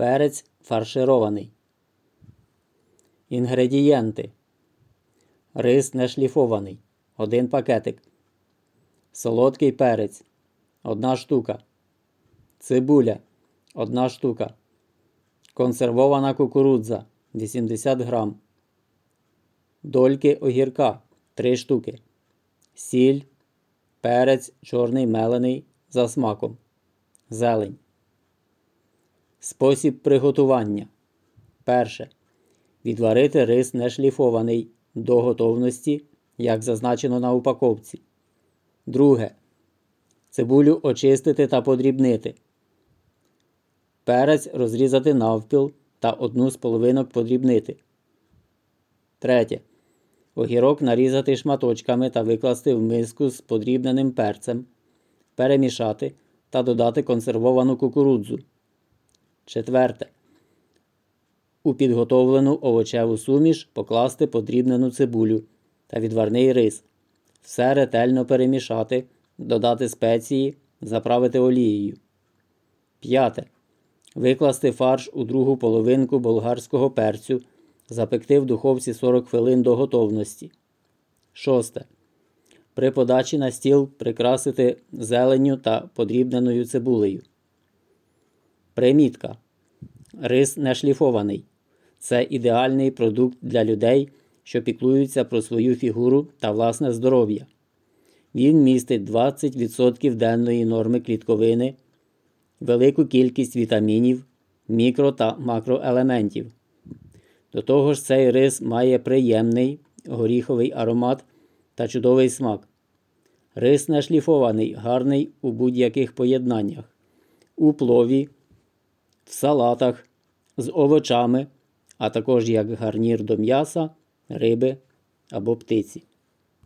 Перець фарширований. Інгредієнти. Рис нешліфований. 1 пакетик. Солодкий перець. 1 штука. Цибуля. 1 штука. Консервована кукурудза 80 грам. Дольки огірка 3 штуки. Сіль. Перець чорний мелений за смаком. Зелень. Спосіб приготування. Перше. Відварити рис нешліфований до готовності, як зазначено на упаковці. Друге. Цибулю очистити та подрібнити. Перець розрізати навпіл та одну з половинок подрібнити. Третє. Огірок нарізати шматочками та викласти в миску з подрібненим перцем. Перемішати та додати консервовану кукурудзу. Четверте. У підготовлену овочеву суміш покласти подрібнену цибулю та відварний рис. Все ретельно перемішати, додати спеції, заправити олією. П'яте. Викласти фарш у другу половинку болгарського перцю, запекти в духовці 40 хвилин до готовності. Шосте. При подачі на стіл прикрасити зеленню та подрібненою цибулею. Примітка. Рис не шліфований. Це ідеальний продукт для людей, що піклуються про свою фігуру та власне здоров'я. Він містить 20% денної норми клітковини, велику кількість вітамінів, мікро та макроелементів. До того ж, цей рис має приємний горіховий аромат та чудовий смак. Рис не шліфований, гарний у будь-яких поєднаннях, у плові, в салатах, з овочами, а також як гарнір до м'яса, риби або птиці.